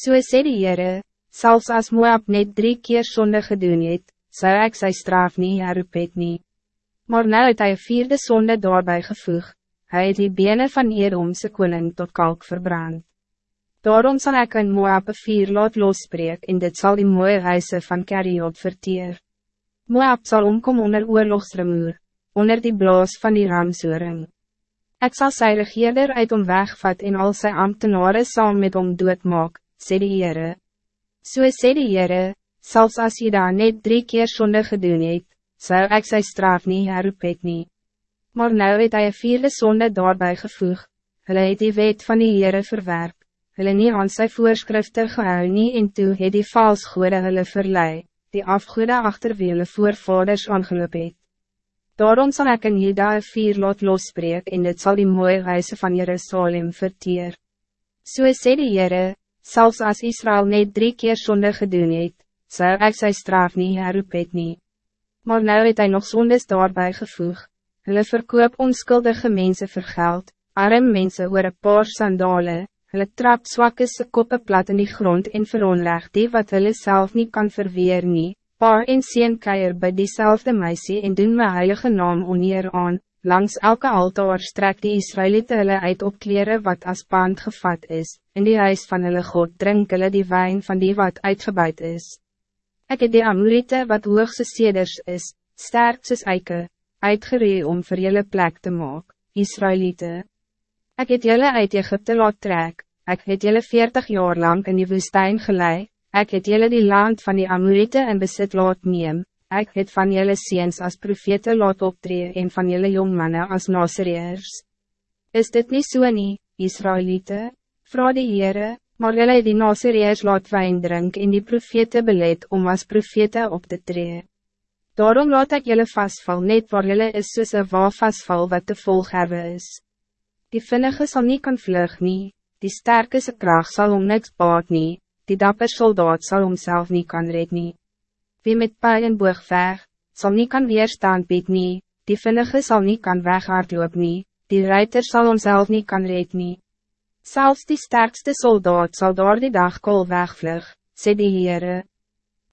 So sê die Heere, selfs as Moab net drie keer sonde gedoen het, zou ik sy straf nie herroep het nie. Maar nou het hy vierde sonde daarbij gevoeg, hy het die bene van Edomse koning tot kalk verbrand. Daarom zal ik een Moab een vier laat losbreek en dit zal die mooie huise van Keriot verteer. Moab zal omkom onder oorlogsremoer, onder die blaas van die ramsoering. Ik zal sy regeerder uit om wegvat en al sy ambtenaren saam met hom doodmaak, sê die Heere. So sê die Heere, zelfs als je daar net drie keer zonde gedoen het, zou ik zijn straf niet herroep het nie. Maar nou het hy vierde zonde daarbij gevoeg, hulle het die wet van die Heere verwerp, hulle nie aan sy voorskrifte gehou nie en toe het die vals goede hulle verlei, die afgoede achter wie hulle voorvaders aangeloop het. Daarom zal ik in Juda een vier lot losbreek en dit zal die mooie huise van Jerusalem verteer. So sê die Heere, zelfs als Israël net drie keer zonde gedoen het, zou ik zijn straf niet herroep het nie. Maar nou het hy nog zondes daarbij gevoeg, hulle verkoop onskuldige mense vir geld, arm mense oor een paar sandale, hulle trap zwakke koppe plat in die grond en veronleg die wat hulle self niet kan verweer nie, paar en sien keier by diezelfde meisie en doen my heilige naam oneer aan, langs elke altaar strek die Israëlieten hulle uit op kleren wat as pand gevat is, in die huis van hulle God drink hulle die wijn van die wat uitgebuit is. Ik het die Amorite wat hoogse seders is, sterk soos eike, uitgeree om vir julle plek te maak, Israëlieten. Ik het julle uit Egypte laat trek, ik het julle veertig jaar lang in die woestijn gelei, ik het julle die land van die Amorite in besit laat neem, ik het van julle seens als profete laat optree en van julle jongmannen als nasereers. Is dit niet so nie, Israëlieten? Vra die Heere, maar jylle het die Nazareers laat wijn drink en die profete beleid om als profete op te tree. Daarom laat ik jylle vastval net waar jylle is soos een waar vastval wat te volgerwe is. Die vinnige zal niet kan vlug nie, die sterke kracht sal om niks baat nie, die dapper soldaat zal homself niet kan red nie. Wie met pijl en boog veg, sal nie kan weerstand bied nie, die vinnige zal niet kan weghardloop nie, die ruiter zal homself niet kan red nie. Zelfs die sterkste soldaat zal door die dag kool wegvlug, sê die Heere.